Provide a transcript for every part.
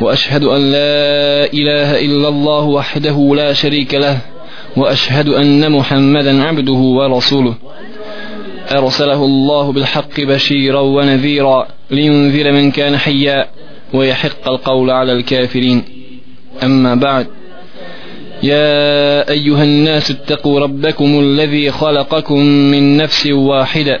وأشهد أن لا إله إلا الله وحده لا شريك له وأشهد أن محمدا عبده ورسوله. أرسله الله بالحق بشيرا ونذيرا لينذر من كان حيا ويحق القول على الكافرين. أما بعد يا أيها الناس اتقوا ربكم الذي خلقكم من نفس واحدة.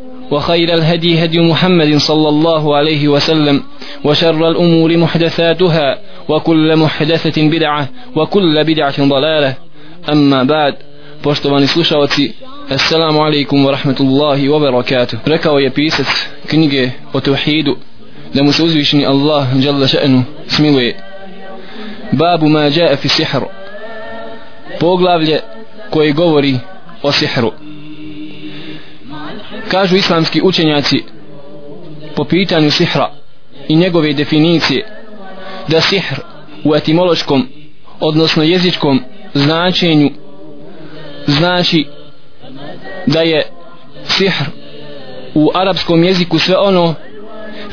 وخير الهدي هدي محمد صلى الله عليه وسلم وشر الأمور محدثاتها وكل محدثة بدعة وكل بدعة ضلالة أما بعد poštovani slušalci Assalamu alaikum wa rahmatullahi wa barakatuh Rekao je pisac knjige o tevhidu da mu se uzvišeni Allah jalla še'nu smiluje Babu ma jae fi sihr Poglavlje koje govori o sihru kažu islamski učenjaci po pitanju sihra i njegove definicije da sihr u etimološkom odnosno jezičkom značenju znači da je sihr u arapskom jeziku sve ono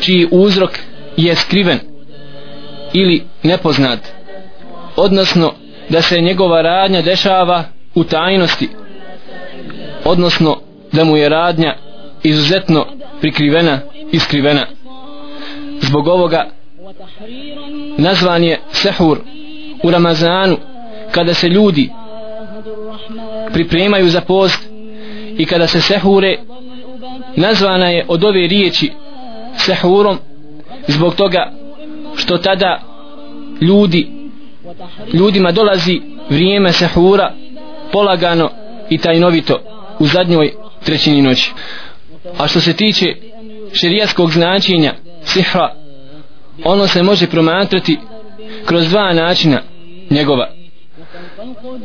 čiji uzrok je skriven ili nepoznat odnosno da se njegova radnja dešava u tajnosti odnosno da mu je radnja izuzetno prikrivena i skrivena zbog ovoga nazvan je sehur u Ramazanu kada se ljudi pripremaju za post i kada se sehure nazvana je od ove riječi sehurom zbog toga što tada ljudi ljudima dolazi vrijeme sehura polagano i tajnovito u zadnjoj trećini noći a što se tiče šerijaskog značenja sihra ono se može promatrati kroz dva načina njegova.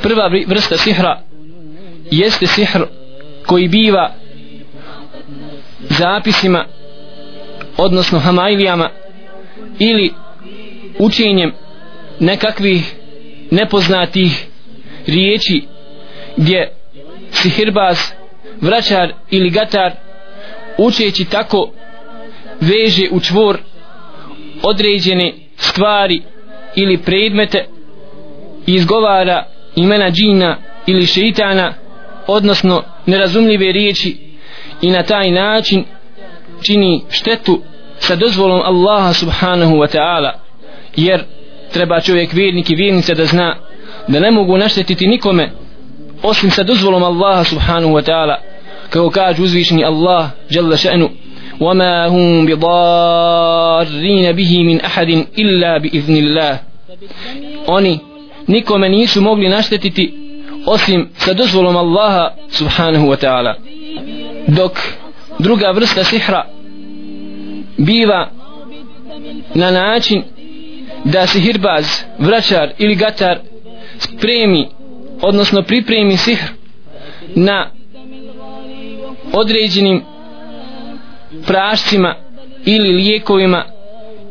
Prva vrsta sihra jeste sihr koji biva zapisima odnosno hamajlijama ili učenjem nekakvih nepoznatih riječi gdje sihirbaz vraćar ili gatar učeći tako veže u čvor određene stvari ili predmete i izgovara imena džina ili šeitana odnosno nerazumljive riječi i na taj način čini štetu sa dozvolom Allaha subhanahu wa ta'ala. Jer treba čovjek vjernik i vjernica da zna da ne mogu naštetiti nikome osim sa dozvolom Allaha subhanahu wa ta'ala kako kaže uzvišeni Allah jalla še'nu وما هم بضارين به من أحد إلا بإذن الله oni nikome nisu mogli naštetiti osim sa dozvolom Allaha subhanahu wa ta'ala dok druga vrsta sihra biva na način da sihirbaz, vraćar ili gatar spremi odnosno pripremi sihr na određenim prašcima ili lijekovima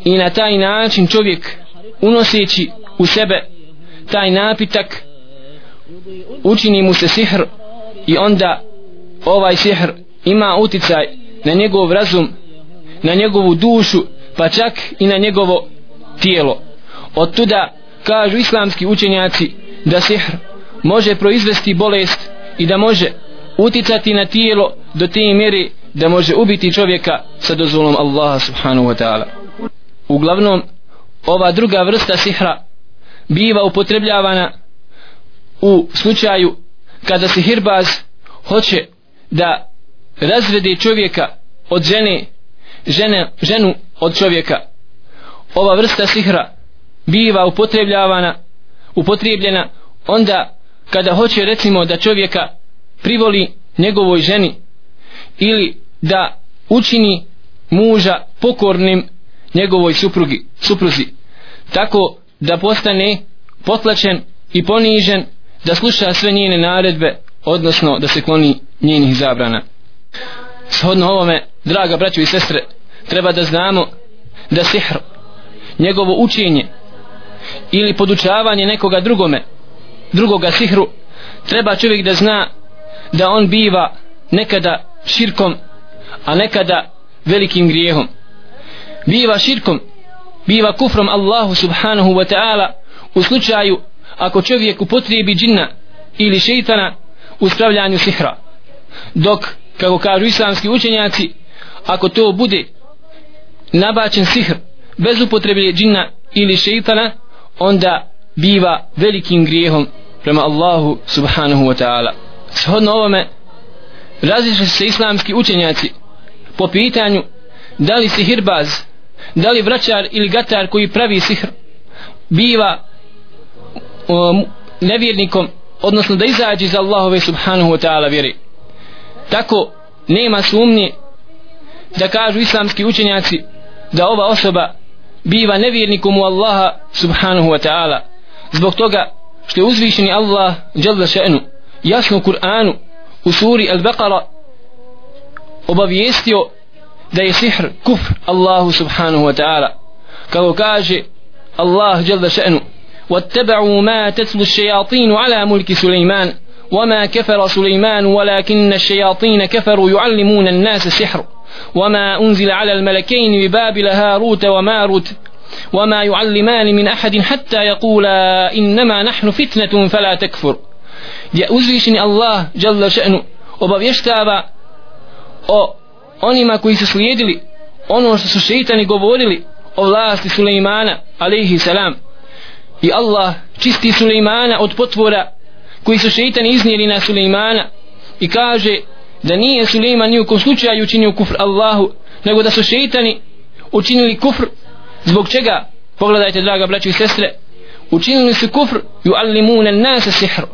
i na taj način čovjek unoseći u sebe taj napitak učini mu se sihr i onda ovaj sihr ima uticaj na njegov razum na njegovu dušu pa čak i na njegovo tijelo. Od tuda kažu islamski učenjaci da sihr može proizvesti bolest i da može uticati na tijelo do te mjere da može ubiti čovjeka sa dozvolom Allaha subhanahu wa ta'ala. Uglavnom ova druga vrsta sihra biva upotrebljavana u slučaju kada se hirbaz hoće da razvede čovjeka od žene, žene ženu od čovjeka. Ova vrsta sihra biva upotrebljavana upotrebljena onda kada hoće recimo da čovjeka privoli njegovoj ženi ili da učini muža pokornim njegovoj suprugi, supruzi. Tako da postane potlačen i ponižen da sluša sve njene naredbe odnosno da se kloni njenih zabrana. Shodno ovome draga braćo i sestre treba da znamo da sihr njegovo učenje ili podučavanje nekoga drugome drugoga sihru treba čovjek da zna da on biva nekada širkom a nekada velikim grijehom. Biva širkom biva kufrom Allahu subhanahu wa ta'ala u slučaju ako čovjek upotrijebi džinna ili šeitana u spravljanju sihra. Dok kako kažu islamski učenjaci ako to bude nabačen sihr bez upotrebe džinna ili šeitana onda biva velikim grijehom prema Allahu subhanahu wa ta'ala shodno ovome razišli se islamski učenjaci po pitanju da li sihirbaz da li vraćar ili gatar koji pravi sihr biva um, nevjernikom odnosno da izađe iz Allahove subhanahu wa ta'ala vjeri tako nema sumnje da kažu islamski učenjaci da ova osoba biva nevjernikom u Allaha subhanahu wa ta'ala zbog toga što je uzvišeni Allah jalla še'nu jasno u Kur'anu u suri Al-Baqara obavijestio da je sihr kufr Allahu subhanahu wa ta'ala. Kako kaže Allah jalla še'nu واتبعوا ما تتلو الشياطين على ملك سليمان وما كفر سليمان ولكن الشياطين كفروا يعلمون الناس السحر وما أنزل على الملكين ببابل هاروت وماروت وما يعلمان من أحد حتى يقولا إنما نحن فتنة فلا تكفر gdje uzvišeni Allah jalla še'nu obavještava o onima koji su slijedili ono što su šeitani govorili o vlasti Sulejmana alaihi salam. I Allah čisti Sulejmana od potvora koji su šeitani iznijeli na Sulejmana i kaže da nije Sulejman ni u kom slučaju učinio kufr Allahu nego da su šeitani učinili kufr. Zbog čega? Pogledajte draga braćo i sestre učinili su kufr ju allimuna nasa sihru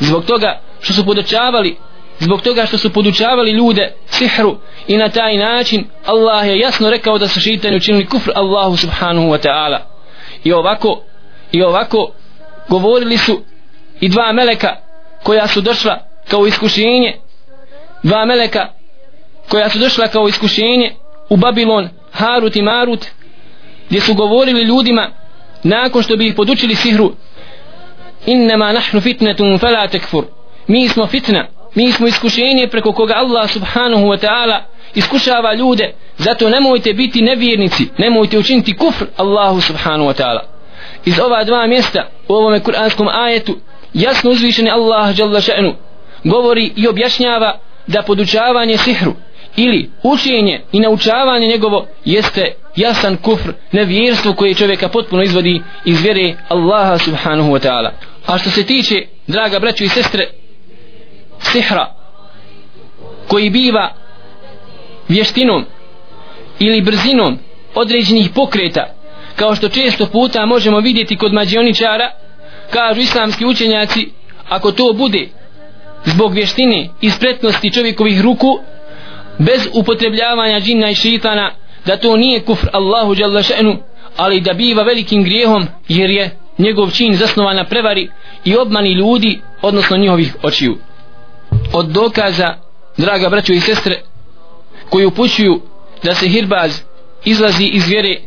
zbog toga što su podučavali zbog toga što su podučavali ljude sihru i na taj način Allah je jasno rekao da su šitani učinili kufr Allahu subhanahu wa ta'ala. I ovako i ovako govorili su i dva meleka koja su došla kao iskušenje dva meleka koja su došla kao iskušenje u Babilon Harut i Marut gdje su govorili ljudima nakon što bi ih podučili sihru innama nahnu fitnetum fala tekfur. Mi smo fitna. Mi smo iskušenje preko koga Allah subhanahu wa ta'ala iskušava ljude. Zato nemojte biti nevjernici. Nemojte učiniti kufr Allahu subhanahu wa ta'ala. Iz ova dva mjesta u ovome kuranskom ajetu jasno uzvišeni Allah jalla še'nu govori i objašnjava da podučavanje sihru ili učenje i naučavanje njegovo jeste jasan kufr nevjerstvo koje čovjeka potpuno izvodi iz vjere Allaha subhanahu wa ta'ala a što se tiče draga braćo i sestre sihra koji biva vještinom ili brzinom određenih pokreta kao što često puta možemo vidjeti kod mađioničara kažu islamski učenjaci ako to bude zbog vještine i spretnosti čovjekovih ruku bez upotrebljavanja džinna i šitana da to nije kufr Allahu dželle šanu ali da biva velikim grijehom jer je njegov čin zasnovan na prevari i obmani ljudi odnosno njihovih očiju od dokaza draga braćo i sestre koji upućuju da se hirbaz izlazi iz vjere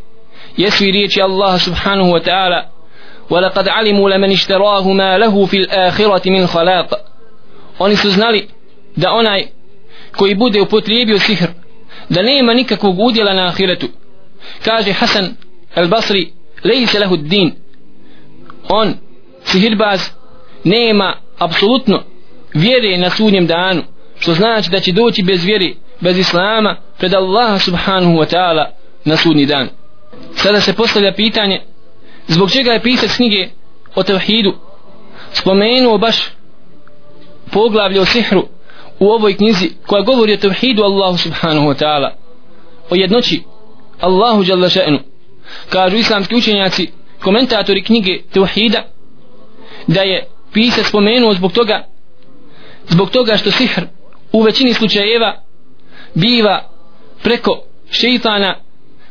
jesu i riječi Allah subhanahu wa ta'ala ولقد علموا لمن اشتراه ما له في الآخرة من خلاق oni su znali da onaj koji bude upotrijebio sihr da nema nikakvog udjela na ahiretu kaže Hasan al Basri lejse lehu din on sihirbaz nema apsolutno vjere na sudnjem danu što znači da će doći bez vjere bez islama pred Allaha subhanahu wa ta'ala na sudnji dan. Sada se postavlja pitanje zbog čega je pisac knjige o tevhidu spomenuo baš poglavlje o sihru u ovoj knjizi koja govori o tevhidu Allahu subhanahu wa ta'ala o jednoći Allahu jalla še'nu. Kažu islamski učenjaci komentatori knjige Teuhida da je pisac spomenuo zbog toga zbog toga što sihr u većini slučajeva biva preko šeitana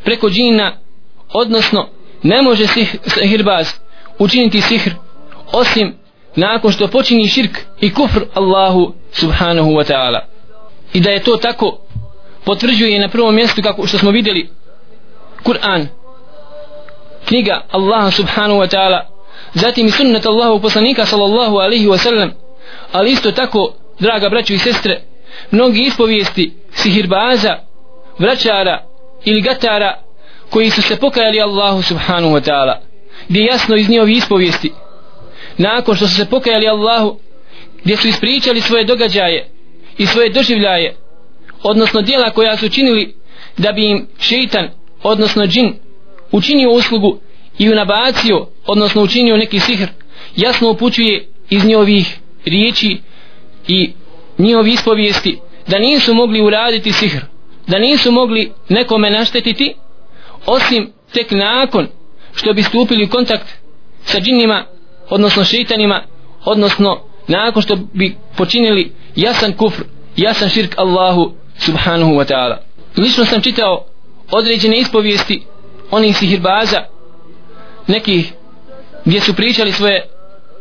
preko džina odnosno ne može sihirbaz učiniti sihr osim nakon što počini širk i kufr Allahu subhanahu wa ta'ala. I da je to tako potvrđuje na prvom mjestu kako što smo vidjeli Kur'an knjiga Allaha subhanahu wa ta'ala zatim i sunnet Allahu poslanika sallallahu alaihi wa sallam ali isto tako draga braćo i sestre mnogi ispovijesti sihirbaza vraćara ili gatara koji su se pokajali Allahu subhanahu wa ta'ala gdje jasno iz njihovi ispovijesti nakon što su se pokajali Allahu gdje su ispričali svoje događaje i svoje doživljaje odnosno dijela koja su činili da bi im šeitan odnosno džin učinio uslugu i unabacio odnosno učinio neki sihr jasno upućuje iz njihovih riječi i njihovi ispovijesti da nisu mogli uraditi sihr da nisu mogli nekome naštetiti osim tek nakon što bi stupili u kontakt sa džinima odnosno šeitanima odnosno nakon što bi počinili jasan kufr jasan širk Allahu subhanahu wa ta'ala. Lično sam čitao određene ispovijesti onih sihirbaza nekih gdje su pričali svoje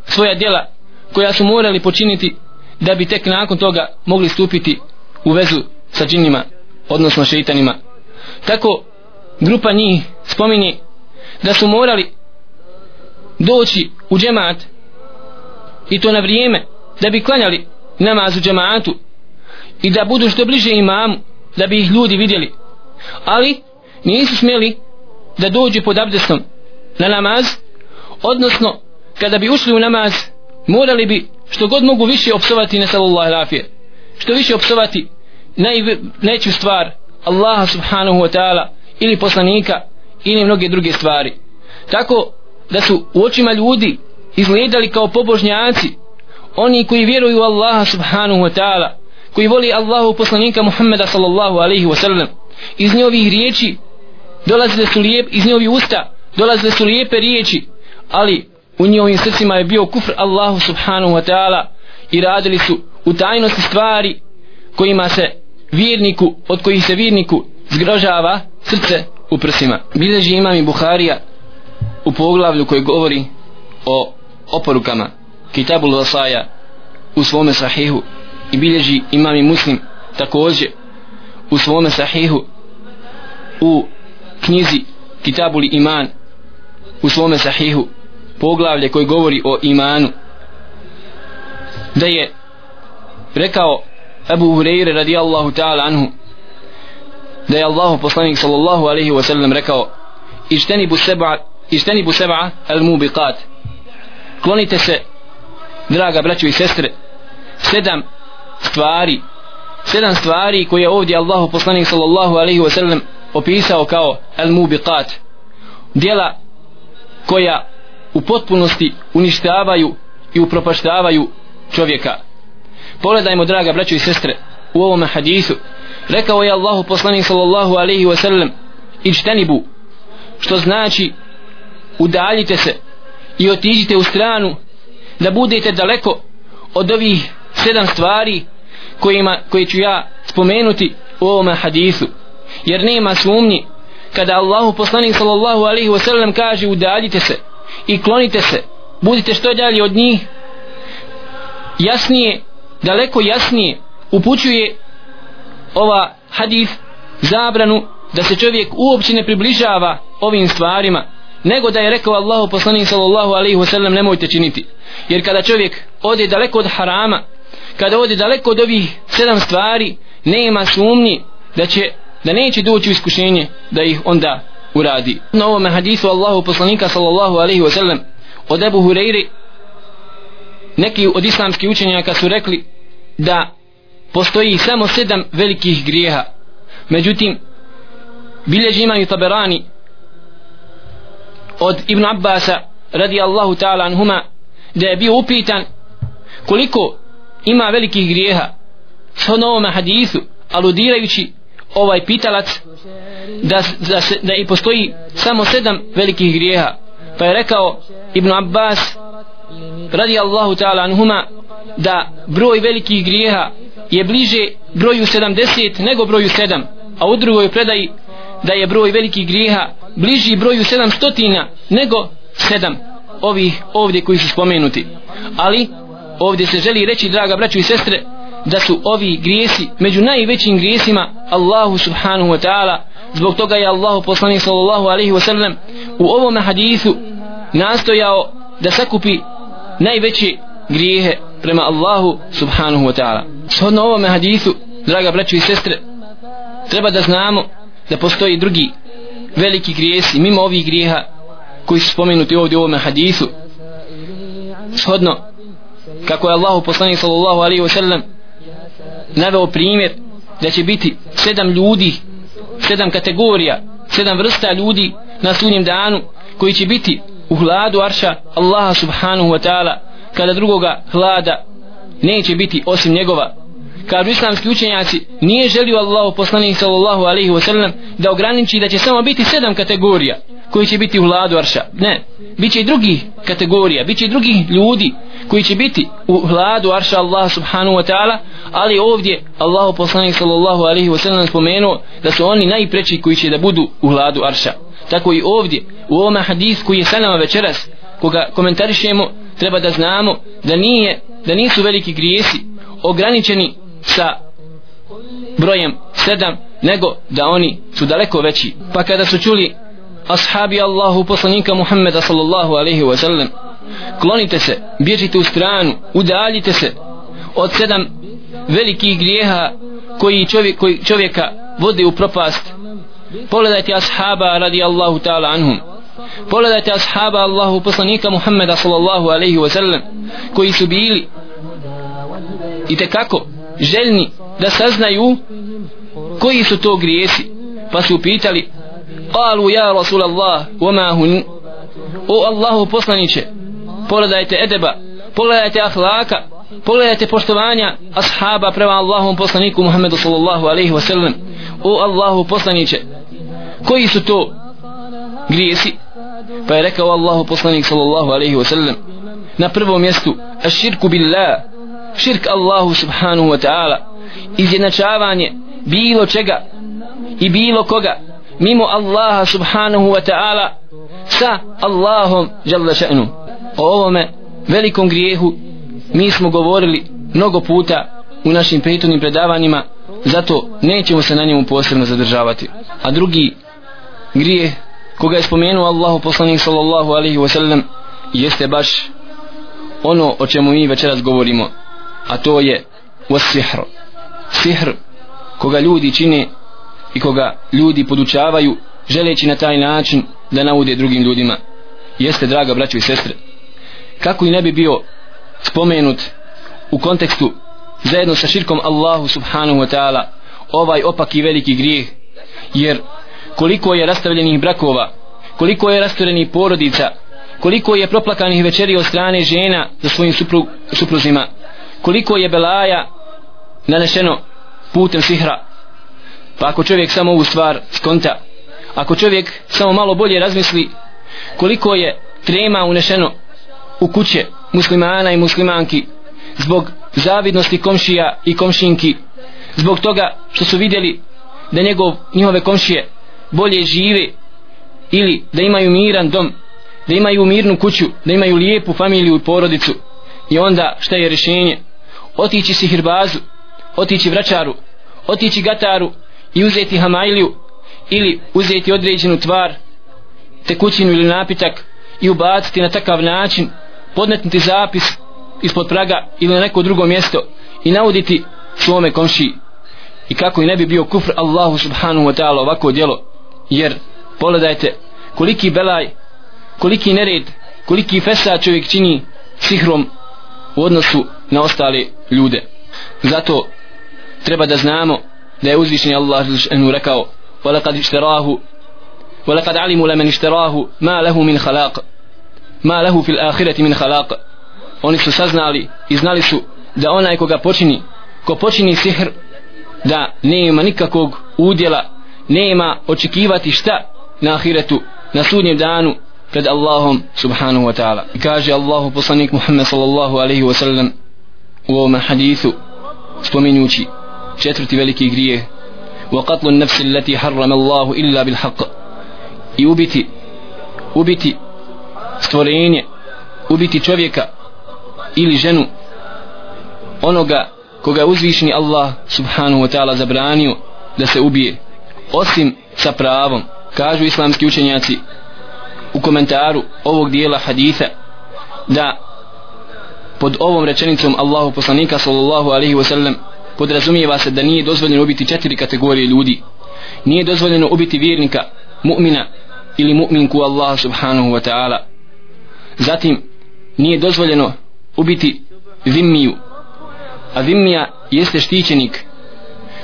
svoja djela koja su morali počiniti da bi tek nakon toga mogli stupiti u vezu sa džinima odnosno šeitanima. Tako grupa njih spominje da su morali doći u džemat i to na vrijeme da bi klanjali namaz u džematu i da budu što bliže imamu da bi ih ljudi vidjeli. Ali nisu smjeli da dođu pod abdestom na namaz odnosno kada bi ušli u namaz morali bi što god mogu više opsovati na sallallahu rafije što više opsovati naj, neću stvar Allaha subhanahu wa ta'ala ili poslanika ili mnoge druge stvari. Tako da su u očima ljudi izgledali kao pobožnjaci oni koji vjeruju Allaha subhanahu wa ta'ala koji voli Allahu poslanika Muhammeda sallallahu alaihi wa sallam. Iz njihovih riječi dolazile su lijep iz njihovih usta dolazile su lijepe riječi ali u njihovim srcima je bio kufr Allahu subhanahu wa ta'ala i radili su u tajnosti stvari kojima se vjerniku od kojih se vjerniku zgrožava srce u prsima. Bileži imam i Buharija u poglavlju koji govori o oporukama Kitabul Vasaja u svome sahihu i bilježi imam i muslim također u svome sahihu u knjizi Kitabul Iman u svome sahihu poglavlje koji govori o imanu da je rekao Abu Hureyre radijallahu ta'ala anhu da je Allahu poslanik sallallahu alaihi wa sallam rekao ištenibu seba ištenibu seba al mubiqat klonite se draga braćo i sestre sedam stvari sedam stvari koje ovdje Allahu poslanik sallallahu alaihi wa sallam opisao kao El mubiqat djela koja u potpunosti uništavaju i upropaštavaju čovjeka. Pogledajmo draga braćo i sestre u ovom hadisu. Rekao je Allahu poslanik sallallahu alaihi wa sallam ičtenibu što znači udaljite se i otiđite u stranu da budete daleko od ovih sedam stvari kojima, koje ću ja spomenuti u ovom hadisu jer nema sumnji. Kada Allahu poslanik sallallahu alaihi wasallam kaže udaljite se i klonite se budite što dalje od njih jasnije daleko jasnije upućuje ova hadis zabranu da se čovjek uopće ne približava ovim stvarima nego da je rekao Allahu poslanik sallallahu alaihi wasallam nemojte činiti. Jer kada čovjek ode daleko od harama kada ode daleko od ovih sedam stvari nema sumnji da će da neće doći u iskušenje da ih onda uradi. Na ovom hadisu Allahu poslanika sallallahu alaihi wasallam od Ebu Hureyri neki od islamskih učenjaka su rekli da postoji samo sedam velikih grijeha. Međutim bilježi imam i taberani od Ibn Abbasa radi Allahu ta'ala anhuma da je bio upitan koliko ima velikih grijeha. S ovom hadisu aludirajući ovaj pitalac da, da, se, da i postoji samo sedam velikih grijeha. Pa je rekao Ibn Abbas radi Allahu ta'ala anhuma da broj velikih grijeha je bliže broju 70 nego broju 7 a u drugoj predaji da je broj velikih grijeha bliži broju 700 nego 7 ovih ovdje koji su spomenuti. Ali ovdje se želi reći draga braćo i sestre da su ovi grijesi među najvećim grijesima Allahu subhanahu wa ta'ala. Zbog toga je Allahu poslanik sallallahu alaihi wa sallam u ovom hadisu nastojao da sakupi najveće grijehe prema Allahu subhanahu wa ta'ala. Shodno ovome hadisu draga braćo i sestre treba da znamo da postoji drugi veliki grijesi mimo ovih grijeha koji su spomenuti ovdje u ovome hadisu shodno kako je Allahu poslanik sallallahu alaihi wa sallam naveo primjer da će biti sedam ljudi sedam kategorija sedam vrsta ljudi na sunjem danu koji će biti u hladu arša Allaha subhanahu wa ta'ala. Kada drugoga hlada neće biti osim njegova. Kažu islamski učenjaci nije želio Allahu poslanik sallallahu alaihi wa sallam da ograniči da će samo biti sedam kategorija koji će biti u hladu arša. Ne, bit će i drugih kategorija bit će i drugih ljudi koji će biti u hladu arša Allah subhanahu wa ta'ala ali ovdje Allahu poslanik sallallahu alaihi wa sallam spomenuo da su oni najpreći koji će da budu u hladu arša. Tako i ovdje u ovom hadis koji je sa nama večeras koga komentarišemo treba da znamo da nije da nisu veliki grijesi ograničeni sa brojem sedam nego da oni su daleko veći. Pa kada su čuli ashabi Allahu poslanika Muhammeda sallallahu alaihi wa sallam. Klonite se, bježite u stranu udaljite se od sedam velikih grijeha koji, čovjek, koji čovjeka vode u propast. Pogledajte ashaba radi Allahu ta'ala anhum. Pogledajte ashaba Allahu poslanika Muhammeda sallallahu alaihi wa sallam koji su bili i tekako željni da saznaju koji su to grijesi pa su pitali قالوا يا رسول الله وما هن o Allahu poslaniće pogledajte edeba pogledajte ahlaka pogledajte poštovanja ashaba prema Allahom poslaniku Muhammedu sallallahu alaihi wa sallam. O Allahu poslaniće koji su to grijesi? Pa je rekao Allahu poslanik sallallahu alaihi wa sallam na prvom mjestu aširku billah širk Allahu subhanahu wa ta'ala izjednačavanje bilo čega i bilo koga mimo Allaha subhanahu wa ta'ala sa Allahom jalla še'nu. O ovome velikom grijehu mi smo govorili mnogo puta u našim prijateljnim predavanjima zato nećemo se na njemu posebno zadržavati. A drugi grijeh koga je spomenuo Allahu poslanik sallallahu alaihi wa sallam jeste baš ono o čemu mi večeras govorimo a to je sihr. Sihr koga ljudi čine i koga ljudi podučavaju želeći na taj način da naude drugim ljudima. Jeste draga braćo i sestre kako i ne bi bio spomenut u kontekstu zajedno sa širkom Allahu subhanahu wa ta'ala ovaj opak i veliki grijeh jer koliko je rastavljenih brakova koliko je rastavljenih porodica koliko je proplakanih večeri od strane žena za svojim supru, supruzima koliko je belaja nanešeno putem sihra pa ako čovjek samo ovu stvar skonta ako čovjek samo malo bolje razmisli koliko je trema unešeno u kuće muslimana i muslimanki zbog zavidnosti komšija i komšinki zbog toga što su vidjeli da njegov, njihove komšije bolje žive ili da imaju miran dom da imaju mirnu kuću da imaju lijepu familiju i porodicu i onda šta je rješenje? Otići sihirbazu otići vraćaru otići gataru i uzeti hamajliju ili uzeti određenu tvar tekućinu ili napitak i ubaciti na takav način podnetnuti zapis ispod praga ili na neko drugo mjesto i nauditi svome komši. I kako i ne bi bio kufr Allahu subhanahu wa ta'ala ovako djelo. Jer pogledajte koliki belaj koliki nered koliki fesa čovjek čini sihrom u odnosu na ostale ljude. Zato treba da znamo da je uzvišeni Allah enu rekao ولقد اشتراه ولقد علموا لمن اشتراه ما له من خلاق ما له في الآخرة من خلاق oni su saznali i znali su da onaj koga počini ko počini sihr da nema nikakvog udjela nema očekivati šta na ahiretu na sudnjem danu pred Allahom subhanahu wa ta'ala kaže Allahu poslanik Muhammed sallallahu alaihi wa sallam u ovom hadithu spominjući četvrti veliki grijeh وقتل النفس التي حرم الله إلا بالحق i ubiti ubiti stvorenje ubiti čovjeka ili ženu onoga koga je uzvišeni Allah subhanahu wa ta'ala zabranio da se ubije osim sa pravom kažu islamski učenjaci u komentaru ovog dijela haditha da pod ovom rečenicom Allahu poslanika sallallahu alaihi wa sallam podrazumijeva se da nije dozvoljeno ubiti četiri kategorije ljudi. Nije dozvoljeno ubiti vjernika mu'mina ili mu'minku Allaha subhanahu wa ta'ala. Zatim nije dozvoljeno ubiti zimmiju a zimmija jeste štićenik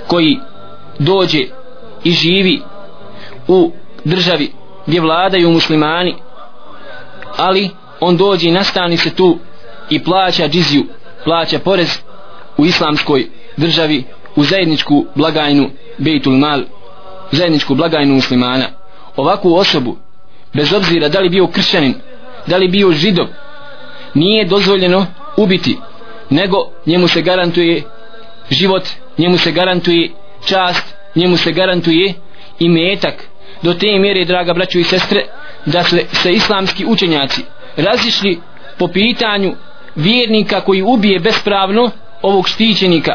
koji dođe i živi u državi gdje vladaju muslimani ali on dođe i nastani se tu i plaća džiziju plaća porez u islamskoj državi u zajedničku blagajnu Bejtul Mal zajedničku blagajnu muslimana. Ovakvu osobu bez obzira da li bio kršćanin da li bio židov nije dozvoljeno ubiti nego njemu se garantuje život njemu se garantuje čast njemu se garantuje i metak do te mjere draga braćo i sestre da su se islamski učenjaci razišli po pitanju vjernika koji ubije bespravno ovog štićenika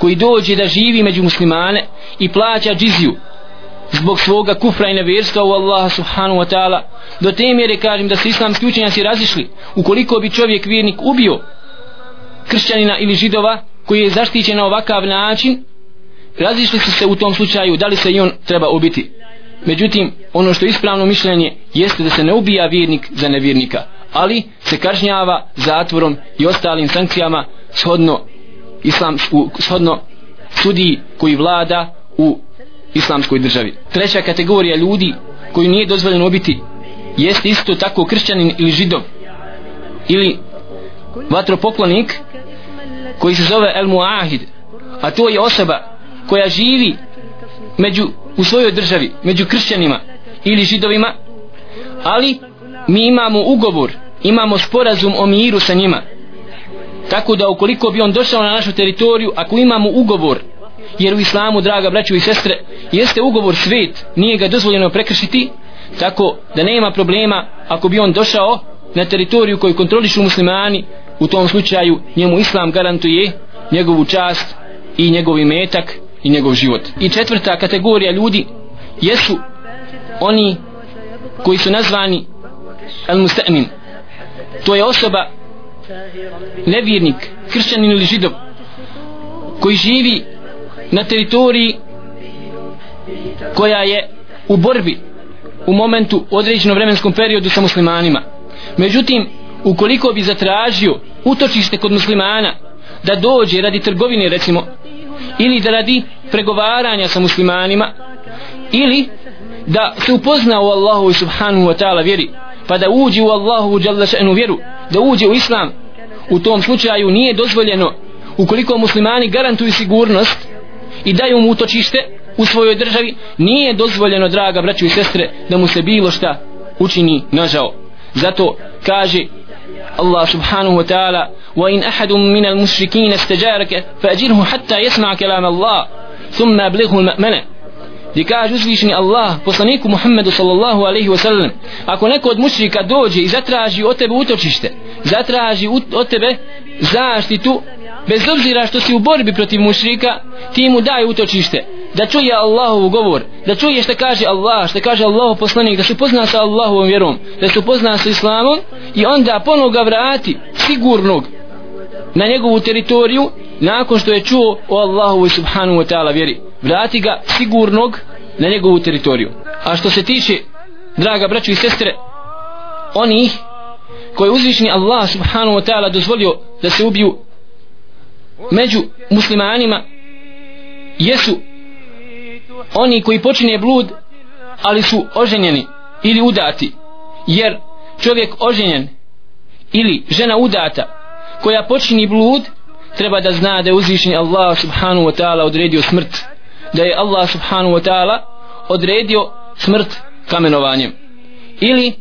koji dođe da živi među muslimane i plaća džiziju zbog svoga kufra i nevjerstva u Allaha subhanahu wa ta'ala. Do te mjere kažem da se islamski učenjaci razišli ukoliko bi čovjek vjernik ubio kršćanina ili židova koji je zaštićen na ovakav način razišli su se u tom slučaju da li se i on treba ubiti. Međutim ono što je ispravno mišljenje jeste da se ne ubija vjernik za nevjernika ali se kažnjava zatvorom i ostalim sankcijama shodno islam, u, shodno sudi koji vlada u islamskoj državi. Treća kategorija ljudi koji nije dozvoljeno ubiti jeste isto tako kršćanin ili židov ili vatropoklonik koji se zove El Muahid a to je osoba koja živi među, u svojoj državi među kršćanima ili židovima ali mi imamo ugovor imamo sporazum o miru sa njima tako da ukoliko bi on došao na našu teritoriju ako imamo ugovor jer u islamu draga braćo i sestre jeste ugovor svet nije ga dozvoljeno prekršiti tako da nema problema ako bi on došao na teritoriju koju kontrolišu muslimani u tom slučaju njemu islam garantuje njegovu čast i njegov imetak i njegov život. I četvrta kategorija ljudi jesu oni koji su nazvani al musta'min to je osoba nevjernik kršćanin ili židov koji živi na teritoriji koja je u borbi u momentu određenom vremenskom periodu sa muslimanima. Međutim ukoliko bi zatražio utočište kod muslimana da dođe radi trgovine recimo ili da radi pregovaranja sa muslimanima ili da se upozna u Allahu subhanahu wa ta'ala vjeri pa da uđe u Allahu u vjeru da uđe u islam u tom slučaju nije dozvoljeno. Ukoliko muslimani garantuju sigurnost i daju mu utočište u svojoj državi nije dozvoljeno draga braću i sestre da mu se bilo šta učini nažao. Zato kaže Allah subhanahu wa ta'ala wa in ahadun min al mushrikin istajaraka fa'jirhu hatta yasma' kalam Allah thumma al-ma'mana gdje kaže uzvišeni Allah poslaniku Muhammedu sallallahu alaihi wa sallam ako neko od mušrika dođe i zatraži od tebe utočište zatraži od tebe zaštitu bez obzira što si u borbi protiv mušrika ti mu daj utočište da čuje Allahov govor da čuje što kaže Allah što kaže Allahov poslanik da se pozna sa Allahovom vjerom da se pozna sa Islamom i onda ponovo ga vrati sigurnog na njegovu teritoriju nakon što je čuo o Allahu subhanahu wa ta'ala vjeri vrati ga sigurnog na njegovu teritoriju. A što se tiče draga braćo i sestre oni koje uzvišni Allah subhanahu wa ta'ala dozvolio da se ubiju među muslimanima jesu oni koji počinje blud ali su oženjeni ili udati. Jer čovjek oženjen ili žena udata koja počini blud treba da zna da je uzvišni Allah subhanahu wa ta'ala odredio smrt da je Allah subhanahu wa ta'ala odredio smrt kamenovanjem. Ili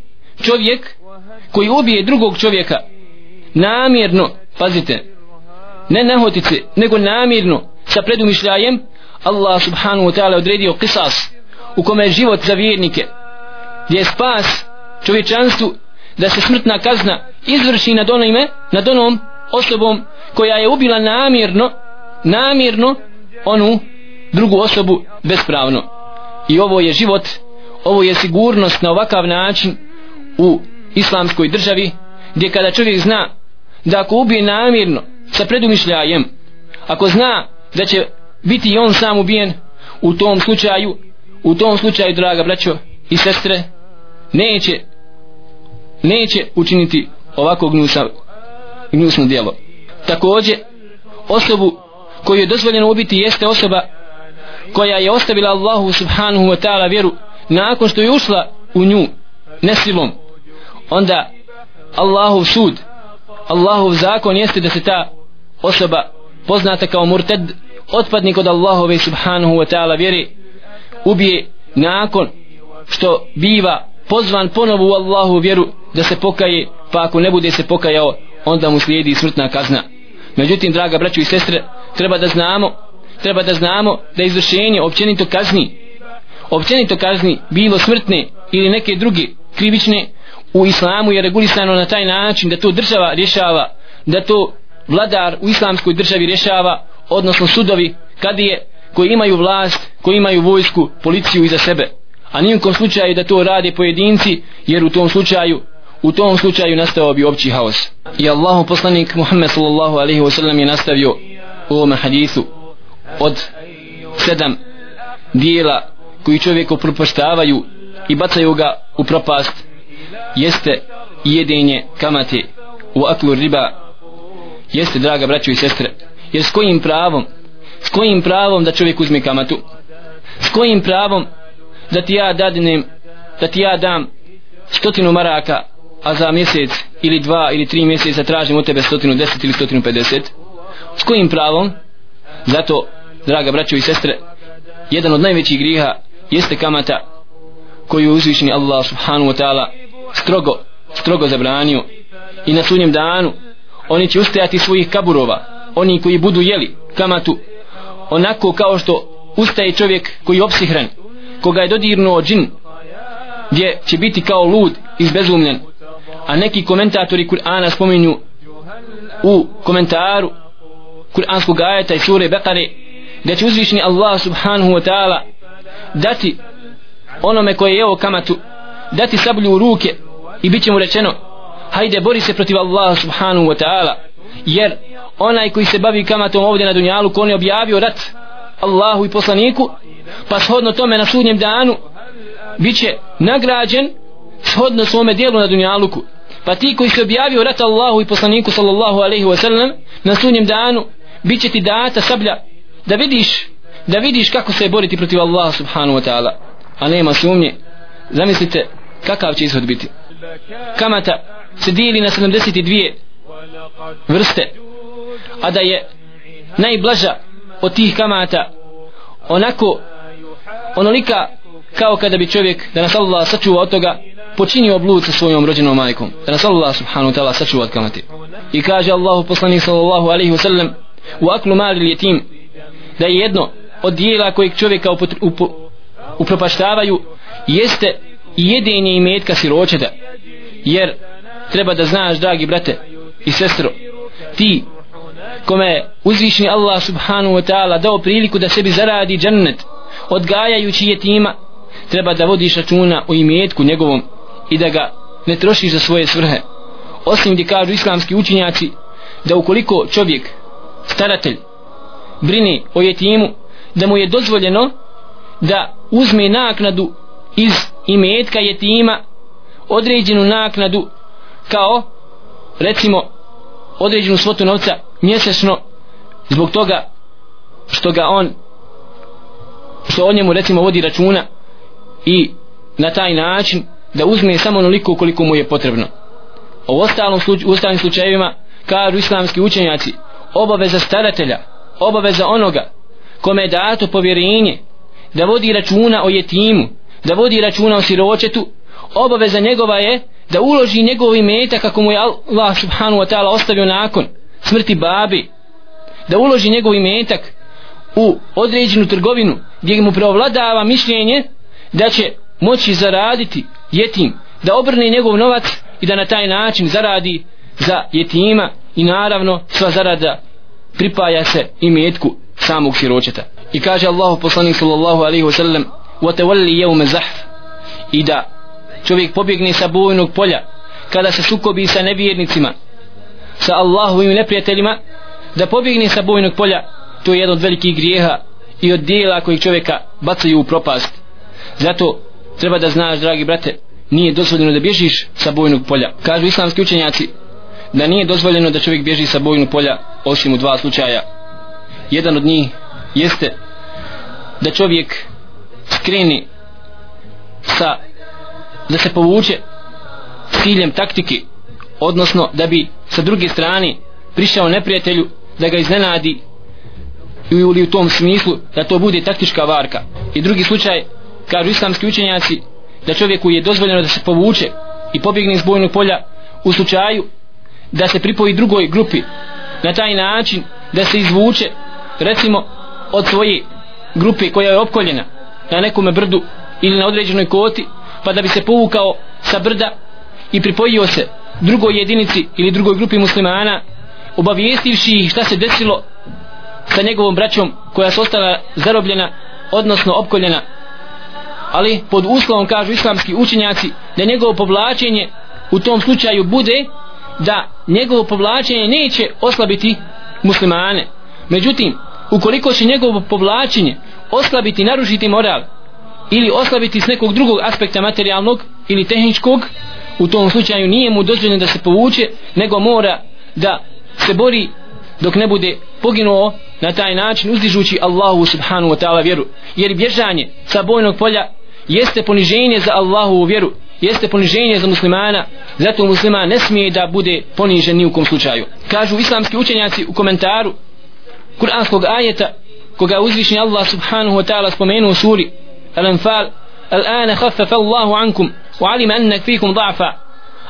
čovjek koji ubije drugog čovjeka namjerno pazite ne nahotice nego namjerno sa predumišljajem Allah subhanahu wa ta'ala odredio kisas u kome je život za vjernike gdje je spas čovječanstvu da se smrtna kazna izvrši nad onime, nad onom osobom koja je ubila namjerno, namjerno onu drugu osobu bespravno. I ovo je život, ovo je sigurnost na ovakav način u islamskoj državi, gdje kada čovjek zna da ako ubije namjerno sa predumišljajem, ako zna da će biti i on sam ubijen, u tom slučaju, u tom slučaju, draga braćo i sestre, neće neće učiniti ovako gnusa, gnusno djelo. Također, osobu koju je dozvoljeno ubiti jeste osoba koja je ostavila Allahu subhanahu wa ta'ala vjeru nakon što je ušla u nju nesilom onda Allahov sud Allahov zakon jeste da se ta osoba poznata kao murted otpadnik od Allahove subhanahu wa ta'ala vjeri ubije nakon što biva pozvan ponovo u Allahu vjeru da se pokaje pa ako ne bude se pokajao onda mu slijedi smrtna kazna. Međutim draga braćo i sestre treba da znamo treba da znamo da izvršenje općenito kazni. Općenito kazni bilo smrtne ili neke druge krivične u islamu je regulisano na taj način da to država rješava da to vladar u islamskoj državi rješava odnosno sudovi kad je koji imaju vlast koji imaju vojsku policiju iza sebe. A nijekom slučaju da to rade pojedinci jer u tom slučaju u tom slučaju nastao bi opći haos. I Allahu poslanik Muhammed sallallahu alaihi wasallam je nastavio u ovom hadisu od sedam dijela koji čovjeku propaštavaju i bacaju ga u propast jeste jedenje kamate u aklu riba. Jeste draga braćo i sestre jer s kojim pravom s kojim pravom da čovjek uzme kamatu? S kojim pravom da ti ja dadnem da ti ja dam stotinu maraka a za mjesec ili dva ili tri mjeseca tražim od tebe stotinu deset ili stotinu pedeset? S kojim pravom? Zato draga braćo i sestre jedan od najvećih griha jeste kamata koju uzvišeni Allah subhanahu wa ta'ala strogo strogo zabranio. I na sunjem danu oni će ustajati svojih kaburova. Oni koji budu jeli kamatu onako kao što ustaje čovjek koji je opsihran koga je dodirnuo džin gdje će biti kao lud izbezumljen. A neki komentatori Kur'ana spominju u komentaru Kur'anskog ajeta i sure Bekare da će uzvišni Allah subhanahu wa ta'ala dati onome koje je evo kamatu dati sablju u ruke i bit će mu rečeno hajde bori se protiv Allah subhanahu wa ta'ala jer onaj koji se bavi kamatom ovdje na dunjalu ko on je objavio rat Allahu i poslaniku pa shodno tome na sudnjem danu bit će nagrađen shodno svome dijelu na dunjaluku. Pa ti koji se objavio rat Allahu i poslaniku sallallahu alaihi wa sallam na sudnjem danu bit će ti data sablja da vidiš da vidiš kako se boriti protiv Allaha subhanahu wa ta'ala. A nema sumnje. Zamislite kakav će ishod biti. Kamata se dijeli na 72 vrste. A da je najblaža od tih kamata onako onolika kao kada bi čovjek da nas Allah sačuva od toga počinio blud sa svojom rođenom majkom. Da nas Allah subhanahu wa ta'ala sačuva od kamate. I kaže Allahu poslanik sallallahu alaihi wa sallam u aklu mali ljetim da je jedno od dijela kojeg čovjeka upropaštavaju jeste jedinje i metka siročeta jer treba da znaš dragi brate i sestro ti kome uzvišni Allah subhanahu wa ta'ala dao priliku da sebi zaradi džennet odgajajući jetima treba da vodiš računa o imetku njegovom i da ga ne trošiš za svoje svrhe. Osim gdje kažu islamski učinjaci da ukoliko čovjek staratelj brini o jetimu da mu je dozvoljeno da uzme naknadu iz imetka jetima određenu naknadu kao recimo određenu svotu novca mjesečno zbog toga što ga on što o njemu recimo vodi računa i na taj način da uzme samo onoliko koliko mu je potrebno. U ostalom sluč, u ostalim slučajevima kažu islamski učenjaci obaveza staratelja obaveza onoga kome je dato povjerenje da vodi računa o jetimu da vodi računa o siročetu obaveza njegova je da uloži njegovi imetak kako mu je Allah subhanahu wa ta'ala ostavio nakon smrti babi da uloži njegovi imetak u određenu trgovinu gdje mu preovladava mišljenje da će moći zaraditi jetim da obrne njegov novac i da na taj način zaradi za jetima i naravno sva zarada pripaja se i metku samog siročeta i kaže Allahu poslanik sallallahu alaihi wasallam وتولي يوم زحف i da čovjek pobjegne sa bojnog polja kada se sukobi sa nevjernicima sa Allahovim neprijateljima da pobjegne sa bojnog polja to je jedan od velikih grijeha i od dijela kojih čovjeka bacaju u propast zato treba da znaš dragi brate nije dozvoljeno da bježiš sa bojnog polja kažu islamski učenjaci da nije dozvoljeno da čovjek bježi sa bojnog polja osim u dva slučaja. Jedan od njih jeste da čovjek skreni sa da se povuče ciljem taktike odnosno da bi sa druge strane prišao neprijatelju da ga iznenadi ili u tom smislu da to bude taktička varka. I drugi slučaj kažu islamski učenjaci da čovjeku je dozvoljeno da se povuče i pobjegne iz bojnog polja u slučaju da se pripoji drugoj grupi. Na taj način da se izvuče recimo od svoje grupe koja je opkoljena na nekome brdu ili na određenoj koti pa da bi se povukao sa brda i pripojio se drugoj jedinici ili drugoj grupi muslimana obavijestivši ih šta se desilo sa njegovom braćom koja su ostala zarobljena odnosno opkoljena. Ali pod uslovom kažu islamski učenjaci da njegovo povlačenje u tom slučaju bude da njegovo povlačenje neće oslabiti muslimane. Međutim ukoliko će njegovo povlačenje oslabiti narušiti moral ili oslabiti s nekog drugog aspekta materijalnog ili tehničkog u tom slučaju nije mu dozvoljeno da se povuče nego mora da se bori dok ne bude poginuo na taj način uzdižući Allahu subhanu wa ta'ala vjeru. Jer bježanje sa bojnog polja jeste poniženje za Allahu vjeru jeste poniženje za muslimana zato musliman ne smije da bude ponižen ni u kom slučaju. Kažu islamski učenjaci u komentaru kuranskog ajeta koga uzvišnji Allah subhanahu wa ta'ala spomenuo u suri Al-Anfal Al-Ana khaffafa Allahu ankum wa alima annak fikum da'fa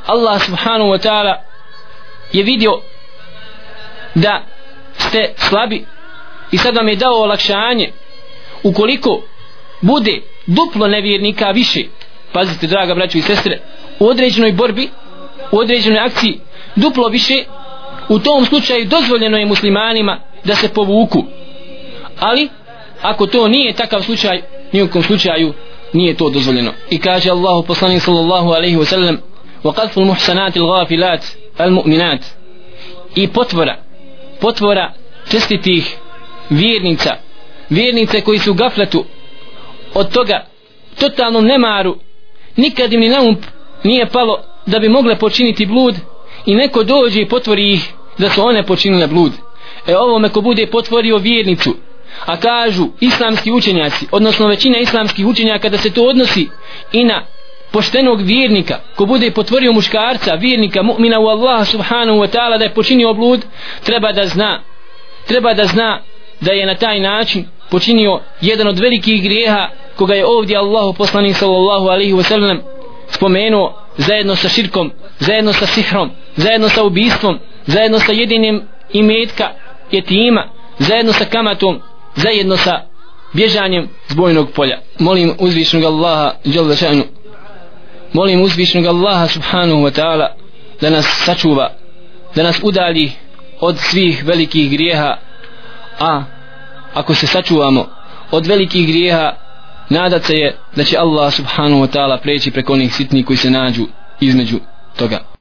Allah subhanahu wa ta'ala je vidio da ste slabi i sad vam je dao olakšanje. Ukoliko bude duplo nevjernika više pazite draga braćo i sestre u određenoj borbi u određenoj akciji duplo više u tom slučaju dozvoljeno je muslimanima da se povuku. Ali ako to nije takav slučaj nijekom slučaju nije to dozvoljeno. I kaže Allahu poslanik sallallahu alaihi wasallam wa qadfu al-muhsanat al-ghafilat al-mu'minat. I potvora potvora čestitih vjernica vjernice koji su u gafletu od toga totalnom nemaru nikad im ni na um nije palo da bi mogle počiniti blud i neko dođe i potvori ih da su one počinile blud. E ovome ko bude potvorio vjernicu a kažu islamski učenjaci odnosno većina islamskih učenjaka da se to odnosi i na poštenog vjernika ko bude potvorio muškarca vjernika mu'mina u Allah subhanahu wa ta'ala da je počinio blud treba da zna treba da zna da je na taj način počinio jedan od velikih grijeha koga je ovdje Allahu poslanik sallallahu alaihi wasallam spomenuo zajedno sa širkom zajedno sa sihrom zajedno sa ubistvom zajedno sa jedinim imetka jetima zajedno sa kamatom zajedno sa bježanjem zbojnog polja. Molim uzvišnog Allaha dželle šanu. Molim uzvišnog Allaha subhanahu wa ta'ala da nas sačuva da nas udalji od svih velikih grijeha. A ako se sačuvamo od velikih grijeha nadat se je da će Allah subhanahu wa ta'ala preći preko onih sitnih koji se nađu između toga.